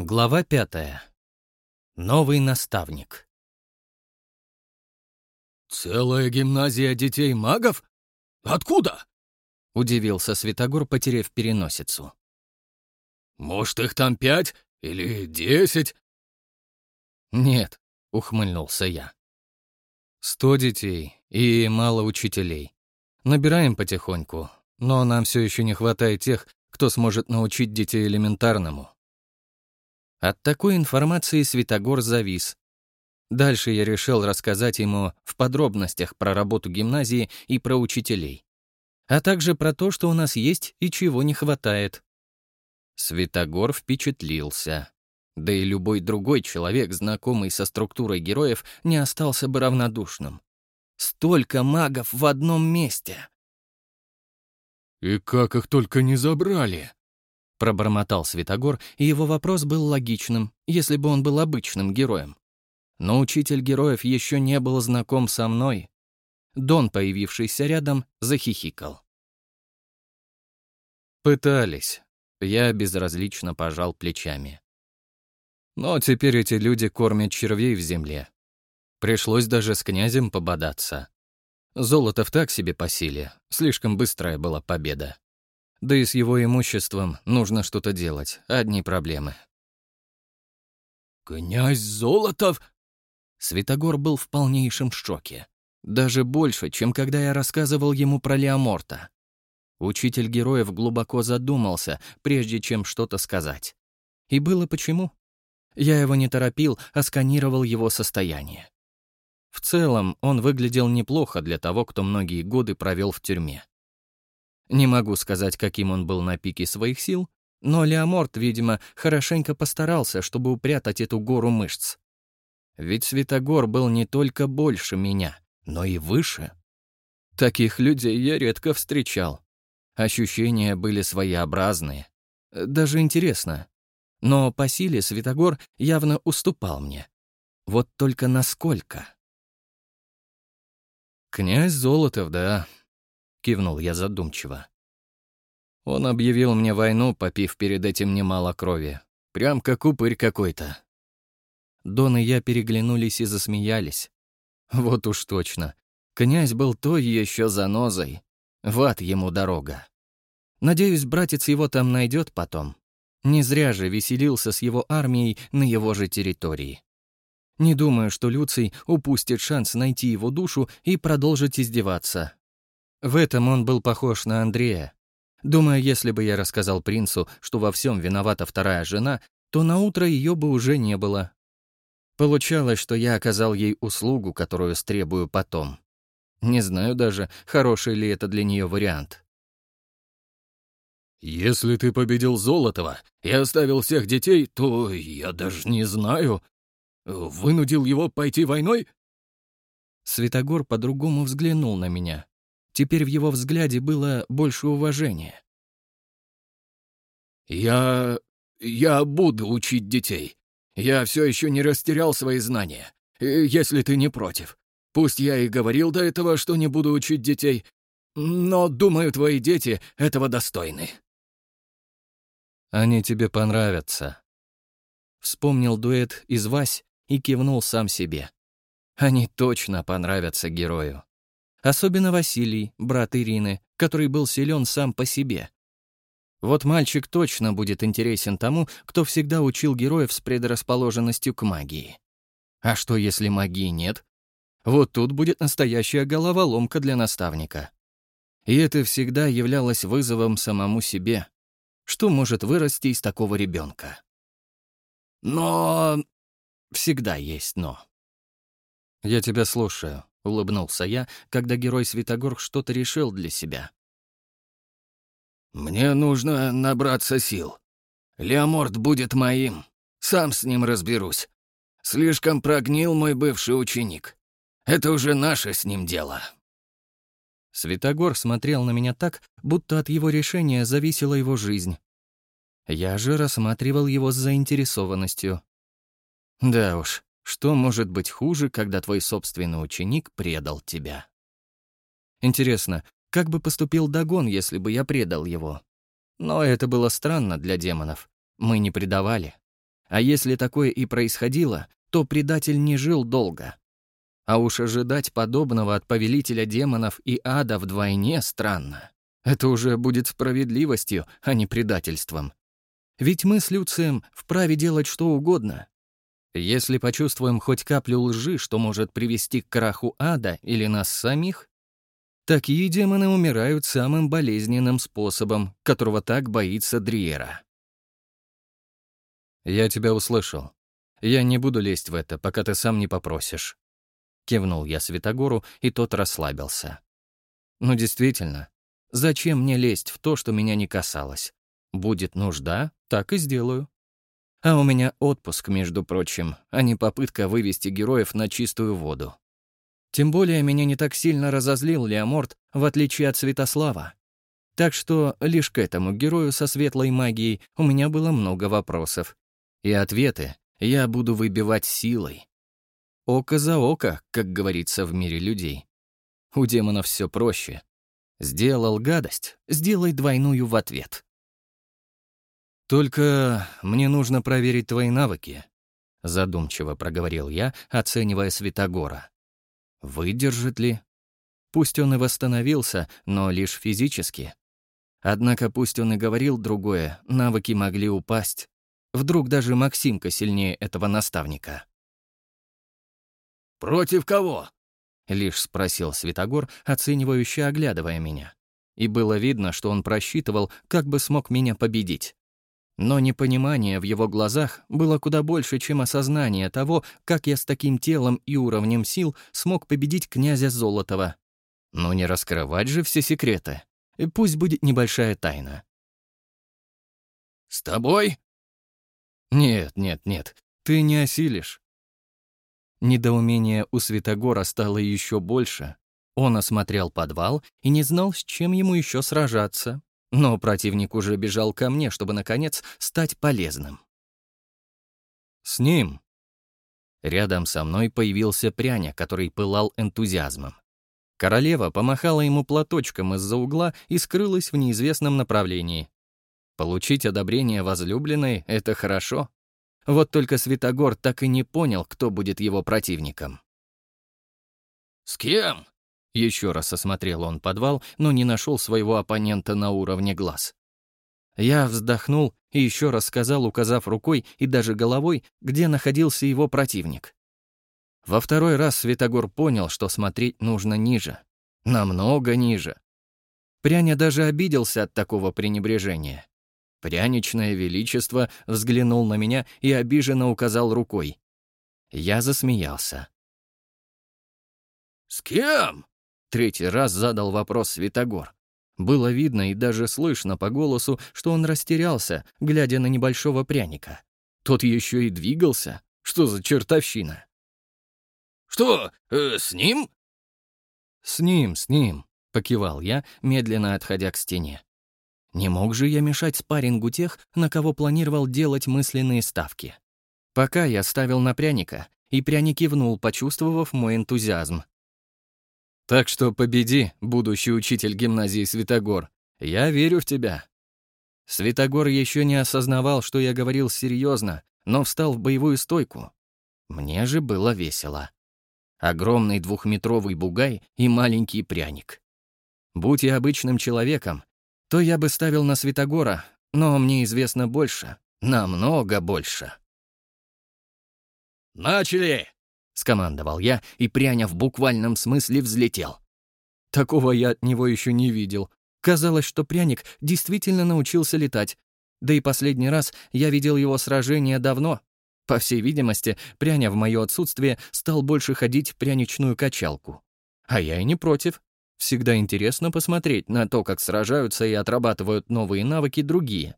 Глава пятая. Новый наставник. «Целая гимназия детей-магов? Откуда?» — удивился Святогор, потеряв переносицу. «Может, их там пять или десять?» «Нет», — ухмыльнулся я. «Сто детей и мало учителей. Набираем потихоньку, но нам все еще не хватает тех, кто сможет научить детей элементарному». От такой информации Святогор завис. Дальше я решил рассказать ему в подробностях про работу гимназии и про учителей. А также про то, что у нас есть и чего не хватает. Святогор впечатлился. Да и любой другой человек, знакомый со структурой героев, не остался бы равнодушным. Столько магов в одном месте! «И как их только не забрали!» Пробормотал Святогор, и его вопрос был логичным, если бы он был обычным героем. Но учитель героев еще не был знаком со мной. Дон, появившийся рядом, захихикал. Пытались. Я безразлично пожал плечами. Но теперь эти люди кормят червей в земле. Пришлось даже с князем пободаться. Золото в так себе по силе, слишком быстрая была победа. Да и с его имуществом нужно что-то делать, одни проблемы. «Князь Золотов?» Святогор был в полнейшем шоке. Даже больше, чем когда я рассказывал ему про Леоморта. Учитель героев глубоко задумался, прежде чем что-то сказать. И было почему. Я его не торопил, а сканировал его состояние. В целом, он выглядел неплохо для того, кто многие годы провел в тюрьме. Не могу сказать, каким он был на пике своих сил, но Леоморт, видимо, хорошенько постарался, чтобы упрятать эту гору мышц. Ведь Святогор был не только больше меня, но и выше. Таких людей я редко встречал. Ощущения были своеобразные. Даже интересно. Но по силе Святогор явно уступал мне. Вот только насколько? «Князь Золотов, да», — кивнул я задумчиво. Он объявил мне войну, попив перед этим немало крови. Прям как упырь какой-то. Дон и я переглянулись и засмеялись. Вот уж точно. Князь был той еще занозой. В ад ему дорога. Надеюсь, братец его там найдет потом. Не зря же веселился с его армией на его же территории. Не думаю, что Люций упустит шанс найти его душу и продолжить издеваться, в этом он был похож на Андрея. Думаю, если бы я рассказал принцу, что во всем виновата вторая жена, то на утро ее бы уже не было. Получалось, что я оказал ей услугу, которую стребую потом. Не знаю даже, хороший ли это для нее вариант. «Если ты победил Золотова и оставил всех детей, то я даже не знаю. Вынудил его пойти войной?» Светогор по-другому взглянул на меня. Теперь в его взгляде было больше уважения. «Я... я буду учить детей. Я все еще не растерял свои знания, если ты не против. Пусть я и говорил до этого, что не буду учить детей, но, думаю, твои дети этого достойны». «Они тебе понравятся». Вспомнил дуэт из Вась и кивнул сам себе. «Они точно понравятся герою». Особенно Василий, брат Ирины, который был силен сам по себе. Вот мальчик точно будет интересен тому, кто всегда учил героев с предрасположенностью к магии. А что, если магии нет? Вот тут будет настоящая головоломка для наставника. И это всегда являлось вызовом самому себе. Что может вырасти из такого ребенка? Но... Всегда есть «но». «Я тебя слушаю», — улыбнулся я, когда герой Святогор что-то решил для себя. «Мне нужно набраться сил. Леоморт будет моим. Сам с ним разберусь. Слишком прогнил мой бывший ученик. Это уже наше с ним дело». Святогор смотрел на меня так, будто от его решения зависела его жизнь. Я же рассматривал его с заинтересованностью. Да уж, что может быть хуже, когда твой собственный ученик предал тебя? Интересно, как бы поступил Дагон, если бы я предал его? Но это было странно для демонов. Мы не предавали. А если такое и происходило, то предатель не жил долго. А уж ожидать подобного от повелителя демонов и ада вдвойне странно. Это уже будет справедливостью, а не предательством. Ведь мы с Люцием вправе делать что угодно. Если почувствуем хоть каплю лжи, что может привести к краху ада или нас самих, такие демоны умирают самым болезненным способом, которого так боится Дриера. «Я тебя услышал. Я не буду лезть в это, пока ты сам не попросишь». Кивнул я Святогору, и тот расслабился. «Ну, действительно, зачем мне лезть в то, что меня не касалось? Будет нужда, так и сделаю. А у меня отпуск, между прочим, а не попытка вывести героев на чистую воду. Тем более меня не так сильно разозлил Леоморт, в отличие от Святослава. Так что лишь к этому герою со светлой магией у меня было много вопросов. И ответы я буду выбивать силой. Око за око, как говорится в мире людей. У демонов все проще. Сделал гадость, сделай двойную в ответ. «Только мне нужно проверить твои навыки», — задумчиво проговорил я, оценивая Святогора. «Выдержит ли? Пусть он и восстановился, но лишь физически. Однако пусть он и говорил другое, навыки могли упасть. Вдруг даже Максимка сильнее этого наставника. «Против кого?» — лишь спросил Святогор, оценивающе оглядывая меня. И было видно, что он просчитывал, как бы смог меня победить. Но непонимание в его глазах было куда больше, чем осознание того, как я с таким телом и уровнем сил смог победить князя Золотова. Но не раскрывать же все секреты. И пусть будет небольшая тайна. «С тобой?» «Нет, нет, нет, ты не осилишь. Недоумение у Святогора стало еще больше. Он осмотрел подвал и не знал, с чем ему еще сражаться. Но противник уже бежал ко мне, чтобы, наконец, стать полезным. «С ним!» Рядом со мной появился пряня, который пылал энтузиазмом. Королева помахала ему платочком из-за угла и скрылась в неизвестном направлении. Получить одобрение возлюбленной — это хорошо. Вот только Святогор так и не понял, кто будет его противником. «С кем?» Еще раз осмотрел он подвал, но не нашел своего оппонента на уровне глаз. Я вздохнул и еще раз сказал, указав рукой и даже головой, где находился его противник. Во второй раз Святогор понял, что смотреть нужно ниже. Намного ниже. Пряня даже обиделся от такого пренебрежения. Пряничное величество взглянул на меня и обиженно указал рукой. Я засмеялся. «С кем?» — третий раз задал вопрос Святогор. Было видно и даже слышно по голосу, что он растерялся, глядя на небольшого пряника. Тот еще и двигался. Что за чертовщина? «Что, э, с ним?» «С ним, с ним», — покивал я, медленно отходя к стене. Не мог же я мешать спаррингу тех, на кого планировал делать мысленные ставки. Пока я ставил на пряника, и пряник кивнул, почувствовав мой энтузиазм. «Так что победи, будущий учитель гимназии Святогор. Я верю в тебя». Святогор еще не осознавал, что я говорил серьезно, но встал в боевую стойку. Мне же было весело. Огромный двухметровый бугай и маленький пряник. Будь я обычным человеком, то я бы ставил на Святогора, но мне известно больше, намного больше. «Начали!» — скомандовал я, и пряня в буквальном смысле взлетел. Такого я от него еще не видел. Казалось, что пряник действительно научился летать. Да и последний раз я видел его сражение давно. По всей видимости, пряня в мое отсутствие стал больше ходить в пряничную качалку. А я и не против. Всегда интересно посмотреть на то, как сражаются и отрабатывают новые навыки другие.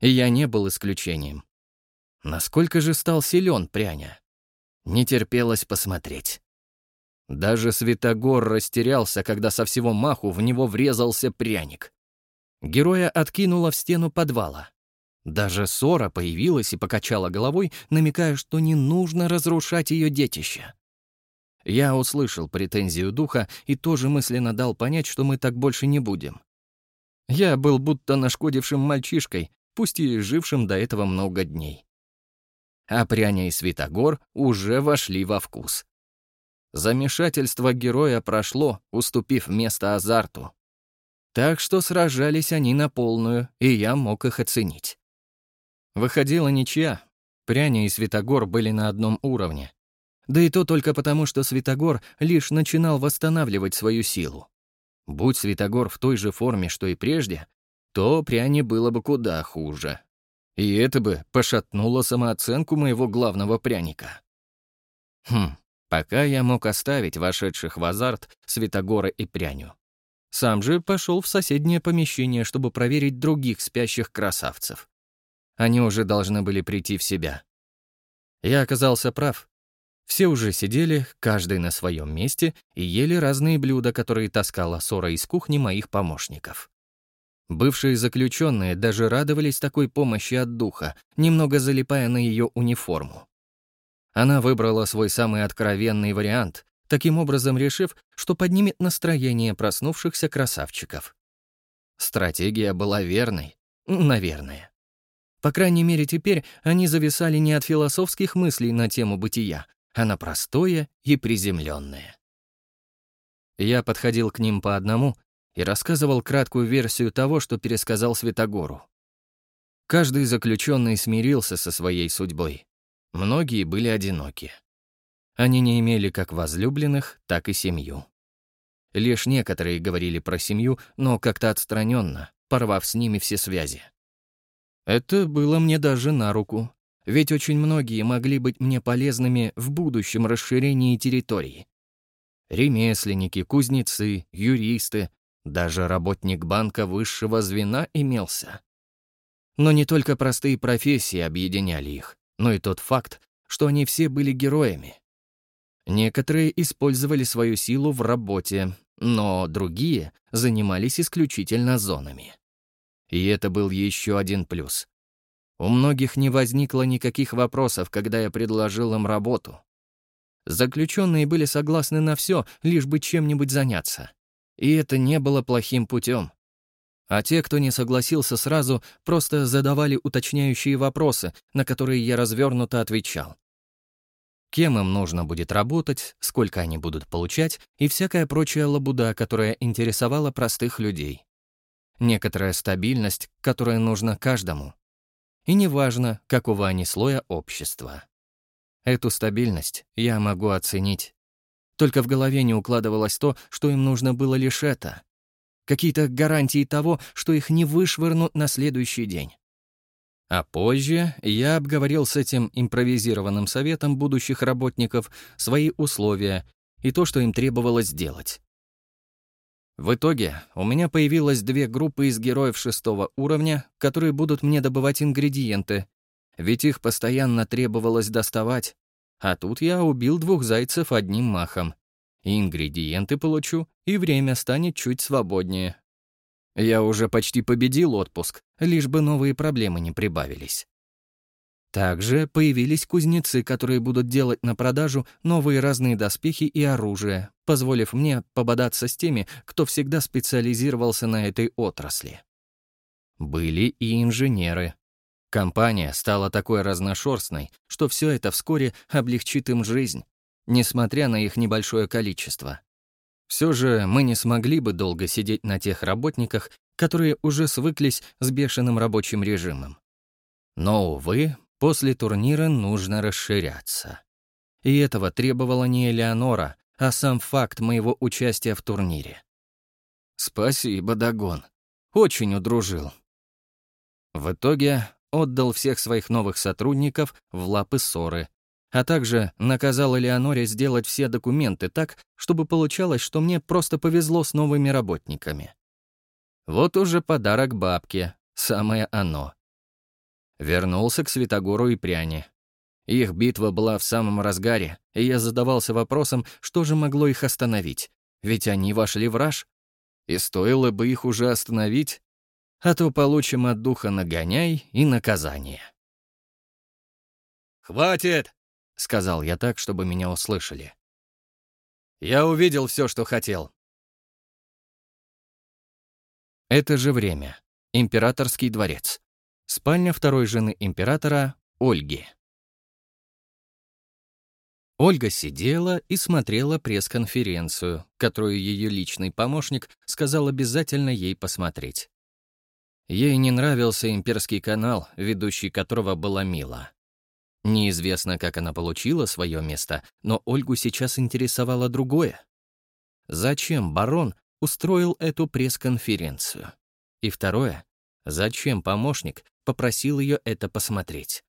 И я не был исключением. Насколько же стал силен пряня? Не терпелось посмотреть. Даже Святогор растерялся, когда со всего маху в него врезался пряник. Героя откинуло в стену подвала. Даже Сора появилась и покачала головой, намекая, что не нужно разрушать ее детище. Я услышал претензию духа и тоже мысленно дал понять, что мы так больше не будем. Я был будто нашкодившим мальчишкой, пусть и жившим до этого много дней. А Пряня и Святогор уже вошли во вкус. Замешательство героя прошло, уступив место азарту. Так что сражались они на полную, и я мог их оценить. Выходила ничья. Пряня и Святогор были на одном уровне. Да и то только потому, что Святогор лишь начинал восстанавливать свою силу. Будь Святогор в той же форме, что и прежде, то Пряне было бы куда хуже. И это бы пошатнуло самооценку моего главного пряника. Хм, пока я мог оставить вошедших в азарт Святогора и Пряню. Сам же пошел в соседнее помещение, чтобы проверить других спящих красавцев. Они уже должны были прийти в себя. Я оказался прав. Все уже сидели, каждый на своем месте, и ели разные блюда, которые таскала ссора из кухни моих помощников. Бывшие заключенные даже радовались такой помощи от духа, немного залипая на ее униформу. Она выбрала свой самый откровенный вариант, таким образом решив, что поднимет настроение проснувшихся красавчиков. Стратегия была верной, наверное. По крайней мере, теперь они зависали не от философских мыслей на тему бытия, она простое и приземленное. Я подходил к ним по одному и рассказывал краткую версию того, что пересказал Святогору. Каждый заключенный смирился со своей судьбой. Многие были одиноки. Они не имели как возлюбленных, так и семью. Лишь некоторые говорили про семью, но как-то отстраненно, порвав с ними все связи. Это было мне даже на руку, ведь очень многие могли быть мне полезными в будущем расширении территории. Ремесленники, кузнецы, юристы, даже работник банка высшего звена имелся. Но не только простые профессии объединяли их, но и тот факт, что они все были героями. Некоторые использовали свою силу в работе, но другие занимались исключительно зонами. И это был еще один плюс. У многих не возникло никаких вопросов, когда я предложил им работу. Заключенные были согласны на все, лишь бы чем-нибудь заняться. И это не было плохим путем. А те, кто не согласился сразу, просто задавали уточняющие вопросы, на которые я развернуто отвечал. Кем им нужно будет работать, сколько они будут получать и всякая прочая лабуда, которая интересовала простых людей. Некоторая стабильность, которая нужна каждому и неважно, какого они слоя общества. Эту стабильность я могу оценить. Только в голове не укладывалось то, что им нужно было лишь это. Какие-то гарантии того, что их не вышвырнут на следующий день. А позже я обговорил с этим импровизированным советом будущих работников свои условия и то, что им требовалось сделать. В итоге у меня появилось две группы из героев шестого уровня, которые будут мне добывать ингредиенты, ведь их постоянно требовалось доставать. А тут я убил двух зайцев одним махом. И ингредиенты получу, и время станет чуть свободнее. Я уже почти победил отпуск, лишь бы новые проблемы не прибавились. Также появились кузнецы, которые будут делать на продажу новые разные доспехи и оружие, позволив мне пободаться с теми, кто всегда специализировался на этой отрасли. Были и инженеры. Компания стала такой разношерстной, что все это вскоре облегчит им жизнь, несмотря на их небольшое количество. Все же мы не смогли бы долго сидеть на тех работниках, которые уже свыклись с бешеным рабочим режимом. Но, увы, После турнира нужно расширяться. И этого требовала не Элеонора, а сам факт моего участия в турнире. Спасибо, Дагон. Очень удружил. В итоге отдал всех своих новых сотрудников в лапы ссоры, а также наказал Элеоноре сделать все документы так, чтобы получалось, что мне просто повезло с новыми работниками. Вот уже подарок бабке, самое оно. Вернулся к Святогору и Пряне. Их битва была в самом разгаре, и я задавался вопросом, что же могло их остановить, ведь они вошли в раж. И стоило бы их уже остановить, а то получим от духа нагоняй и наказание. «Хватит!» — сказал я так, чтобы меня услышали. «Я увидел все, что хотел». Это же время. Императорский дворец. Спальня второй жены императора Ольги. Ольга сидела и смотрела пресс-конференцию, которую ее личный помощник сказал обязательно ей посмотреть. Ей не нравился имперский канал, ведущий которого была Мила. Неизвестно, как она получила свое место, но Ольгу сейчас интересовало другое. Зачем барон устроил эту пресс-конференцию? И второе, зачем помощник попросил ее это посмотреть?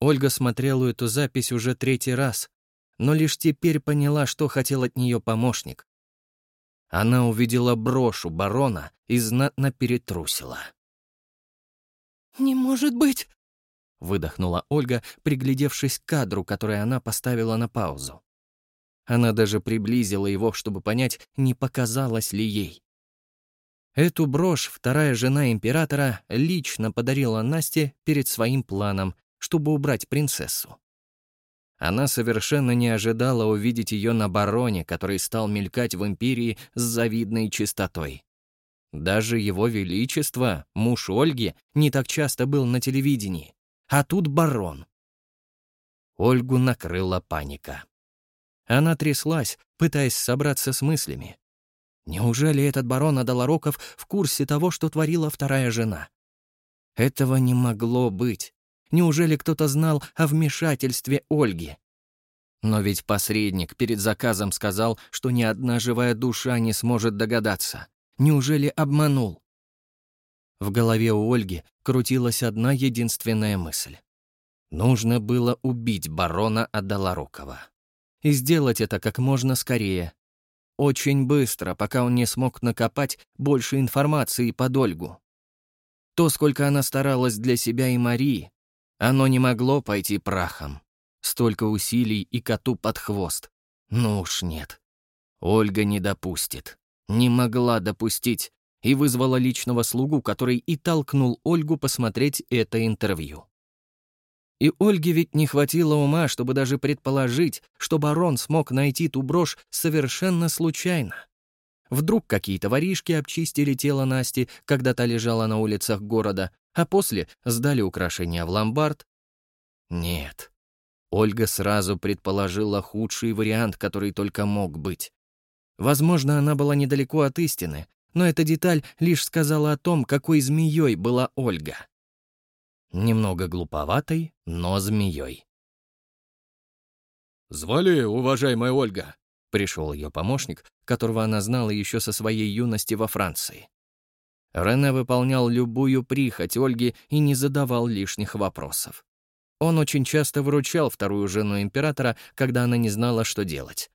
Ольга смотрела эту запись уже третий раз, но лишь теперь поняла, что хотел от нее помощник. Она увидела брошь у барона и знатно перетрусила. «Не может быть!» — выдохнула Ольга, приглядевшись к кадру, который она поставила на паузу. Она даже приблизила его, чтобы понять, не показалось ли ей. Эту брошь вторая жена императора лично подарила Насте перед своим планом, чтобы убрать принцессу. Она совершенно не ожидала увидеть ее на бароне, который стал мелькать в империи с завидной чистотой. Даже его величество, муж Ольги, не так часто был на телевидении. А тут барон. Ольгу накрыла паника. Она тряслась, пытаясь собраться с мыслями. Неужели этот барон Адалароков в курсе того, что творила вторая жена? Этого не могло быть. Неужели кто-то знал о вмешательстве Ольги? Но ведь посредник перед заказом сказал, что ни одна живая душа не сможет догадаться. Неужели обманул? В голове у Ольги крутилась одна единственная мысль. Нужно было убить барона Адаларокова. И сделать это как можно скорее. Очень быстро, пока он не смог накопать больше информации под Ольгу. То, сколько она старалась для себя и Марии, оно не могло пойти прахом. Столько усилий и коту под хвост. Ну уж нет. Ольга не допустит. Не могла допустить и вызвала личного слугу, который и толкнул Ольгу посмотреть это интервью. И Ольге ведь не хватило ума, чтобы даже предположить, что барон смог найти ту брошь совершенно случайно. Вдруг какие-то воришки обчистили тело Насти, когда та лежала на улицах города, а после сдали украшения в ломбард? Нет. Ольга сразу предположила худший вариант, который только мог быть. Возможно, она была недалеко от истины, но эта деталь лишь сказала о том, какой змеей была Ольга. Немного глуповатой, но змеей. «Звали, уважаемая Ольга?» — пришел ее помощник, которого она знала еще со своей юности во Франции. Рене выполнял любую прихоть Ольги и не задавал лишних вопросов. Он очень часто выручал вторую жену императора, когда она не знала, что делать.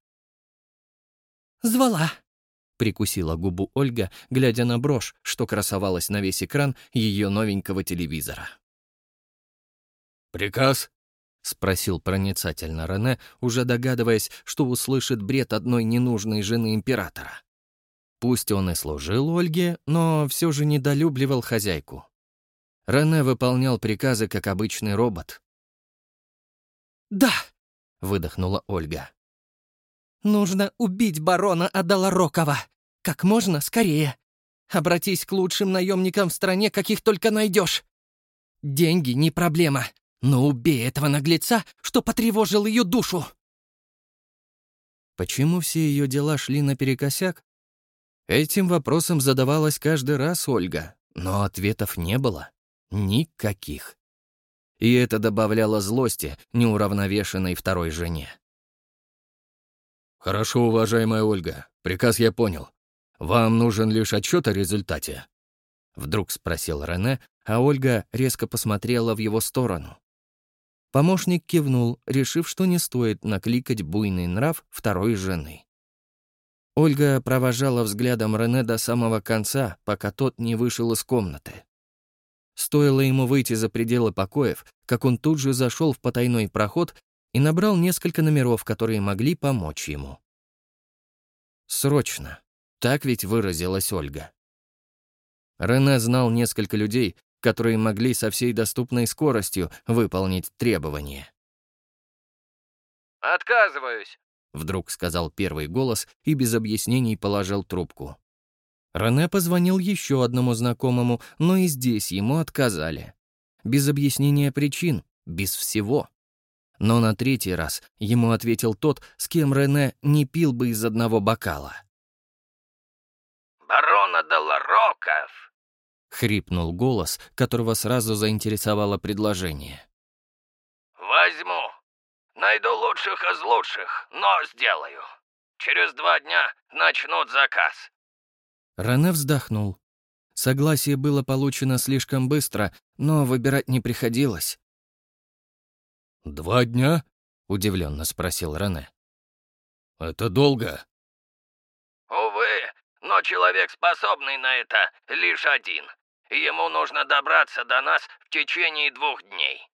«Звала», — прикусила губу Ольга, глядя на брошь, что красовалась на весь экран ее новенького телевизора. «Приказ?» — спросил проницательно Рене, уже догадываясь, что услышит бред одной ненужной жены императора. Пусть он и служил Ольге, но все же недолюбливал хозяйку. Рене выполнял приказы, как обычный робот. «Да», — выдохнула Ольга. «Нужно убить барона Адаларокова. Как можно скорее. Обратись к лучшим наемникам в стране, каких только найдешь. Деньги не проблема, но убей этого наглеца, что потревожил ее душу». Почему все ее дела шли наперекосяк? Этим вопросом задавалась каждый раз Ольга, но ответов не было. Никаких. И это добавляло злости неуравновешенной второй жене. «Хорошо, уважаемая Ольга, приказ я понял. Вам нужен лишь отчет о результате?» Вдруг спросил Рене, а Ольга резко посмотрела в его сторону. Помощник кивнул, решив, что не стоит накликать буйный нрав второй жены. Ольга провожала взглядом Рене до самого конца, пока тот не вышел из комнаты. Стоило ему выйти за пределы покоев, как он тут же зашел в потайной проход и набрал несколько номеров, которые могли помочь ему. «Срочно», так ведь выразилась Ольга. Рене знал несколько людей, которые могли со всей доступной скоростью выполнить требования. «Отказываюсь», Вдруг сказал первый голос и без объяснений положил трубку. Рене позвонил еще одному знакомому, но и здесь ему отказали. Без объяснения причин, без всего. Но на третий раз ему ответил тот, с кем Рене не пил бы из одного бокала. «Барона Долороков!» — хрипнул голос, которого сразу заинтересовало предложение. «Возьму. Найду лучших из лучших, но сделаю. Через два дня начнут заказ». Рене вздохнул. Согласие было получено слишком быстро, но выбирать не приходилось. «Два дня?» — удивленно спросил Рене. «Это долго?» «Увы, но человек, способный на это, лишь один. Ему нужно добраться до нас в течение двух дней».